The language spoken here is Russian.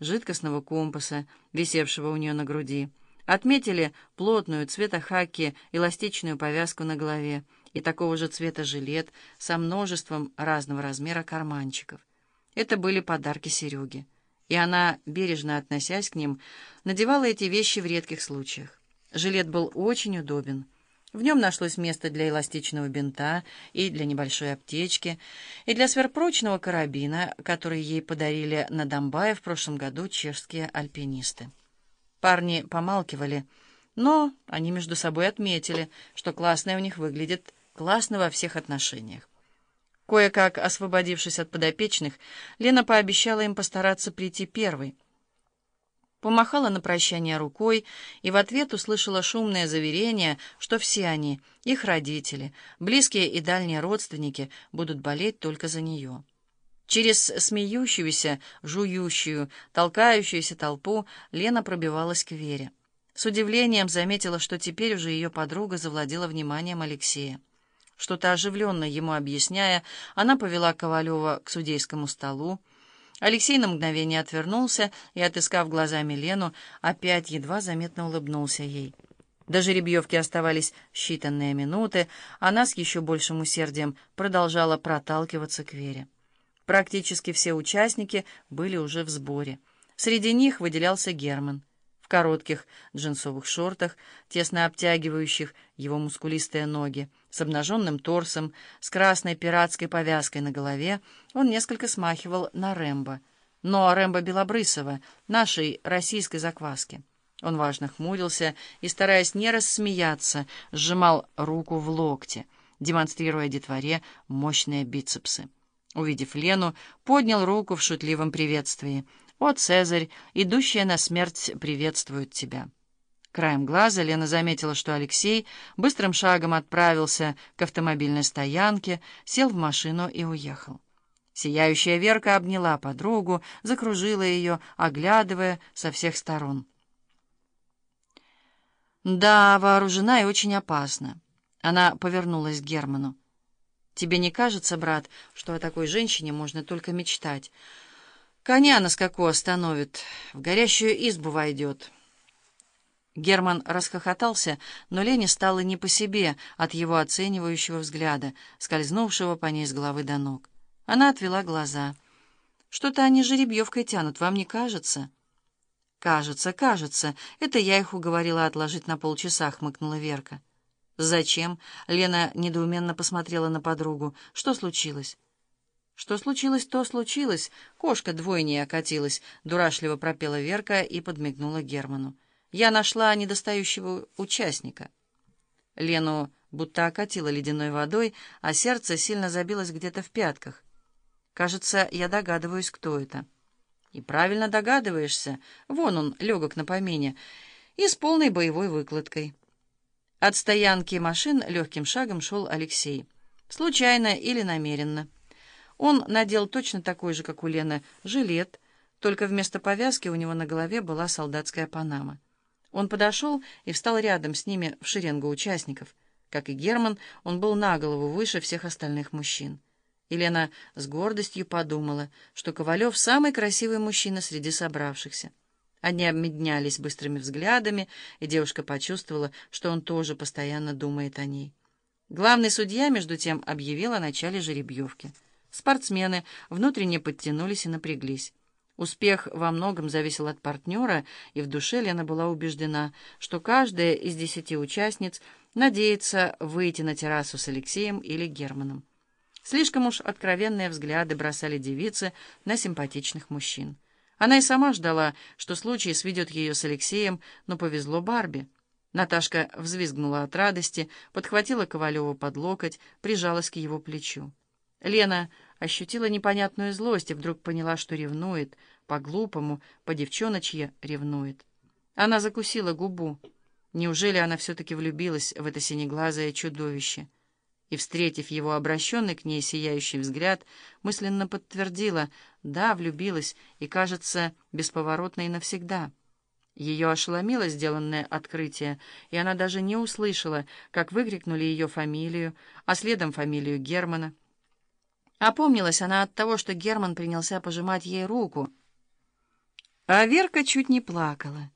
жидкостного компаса, висевшего у нее на груди. Отметили плотную цвета хаки эластичную повязку на голове и такого же цвета жилет со множеством разного размера карманчиков. Это были подарки Сереге, и она, бережно относясь к ним, надевала эти вещи в редких случаях. Жилет был очень удобен. В нем нашлось место для эластичного бинта и для небольшой аптечки, и для сверхпрочного карабина, который ей подарили на Донбайе в прошлом году чешские альпинисты. Парни помалкивали, но они между собой отметили, что классная у них выглядит классно во всех отношениях. Кое-как освободившись от подопечных, Лена пообещала им постараться прийти первой. Помахала на прощание рукой и в ответ услышала шумное заверение, что все они, их родители, близкие и дальние родственники, будут болеть только за нее. Через смеющуюся, жующую, толкающуюся толпу Лена пробивалась к Вере. С удивлением заметила, что теперь уже ее подруга завладела вниманием Алексея. Что-то оживленно ему объясняя, она повела Ковалева к судейскому столу. Алексей на мгновение отвернулся и, отыскав глазами Лену, опять едва заметно улыбнулся ей. До жеребьевки оставались считанные минуты, она с еще большим усердием продолжала проталкиваться к Вере. Практически все участники были уже в сборе. Среди них выделялся Герман. Коротких джинсовых шортах, тесно обтягивающих его мускулистые ноги, с обнаженным торсом, с красной пиратской повязкой на голове, он несколько смахивал на Рэмбо. Но Рэмбо Белобрысова, нашей российской закваски. Он важно хмурился и, стараясь не рассмеяться, сжимал руку в локте, демонстрируя детворе мощные бицепсы. Увидев Лену, поднял руку в шутливом приветствии. «О, Цезарь, идущая на смерть приветствует тебя!» Краем глаза Лена заметила, что Алексей быстрым шагом отправился к автомобильной стоянке, сел в машину и уехал. Сияющая Верка обняла подругу, закружила ее, оглядывая со всех сторон. «Да, вооружена и очень опасна». Она повернулась к Герману. Тебе не кажется, брат, что о такой женщине можно только мечтать? Коня на скаку остановит, в горящую избу войдет». Герман расхохотался, но Лене стало не по себе от его оценивающего взгляда, скользнувшего по ней с головы до ног. Она отвела глаза. «Что-то они жеребьевкой тянут, вам не кажется?» «Кажется, кажется. Это я их уговорила отложить на полчаса», — хмыкнула Верка. «Зачем?» — Лена недоуменно посмотрела на подругу. «Что случилось?» «Что случилось, то случилось. Кошка двойнее окатилась», — дурашливо пропела Верка и подмигнула Герману. «Я нашла недостающего участника». Лену будто окатила ледяной водой, а сердце сильно забилось где-то в пятках. «Кажется, я догадываюсь, кто это». «И правильно догадываешься. Вон он, легок на помине, и с полной боевой выкладкой». От стоянки машин легким шагом шел Алексей. Случайно или намеренно. Он надел точно такой же, как у Лены, жилет, только вместо повязки у него на голове была солдатская панама. Он подошел и встал рядом с ними в шеренгу участников. Как и Герман, он был на голову выше всех остальных мужчин. Елена с гордостью подумала, что Ковалев самый красивый мужчина среди собравшихся. Они обмеднялись быстрыми взглядами, и девушка почувствовала, что он тоже постоянно думает о ней. Главный судья, между тем, объявил о начале жеребьевки. Спортсмены внутренне подтянулись и напряглись. Успех во многом зависел от партнера, и в душе Лена была убеждена, что каждая из десяти участниц надеется выйти на террасу с Алексеем или Германом. Слишком уж откровенные взгляды бросали девицы на симпатичных мужчин. Она и сама ждала, что случай сведет ее с Алексеем, но повезло Барби. Наташка взвизгнула от радости, подхватила Ковалева под локоть, прижалась к его плечу. Лена ощутила непонятную злость и вдруг поняла, что ревнует, по-глупому, по-девчоночье ревнует. Она закусила губу. Неужели она все-таки влюбилась в это синеглазое чудовище? и, встретив его обращенный к ней сияющий взгляд, мысленно подтвердила «да, влюбилась, и, кажется, бесповоротно и навсегда». Ее ошеломило сделанное открытие, и она даже не услышала, как выкрикнули ее фамилию, а следом фамилию Германа. Опомнилась она от того, что Герман принялся пожимать ей руку — А Верка чуть не плакала.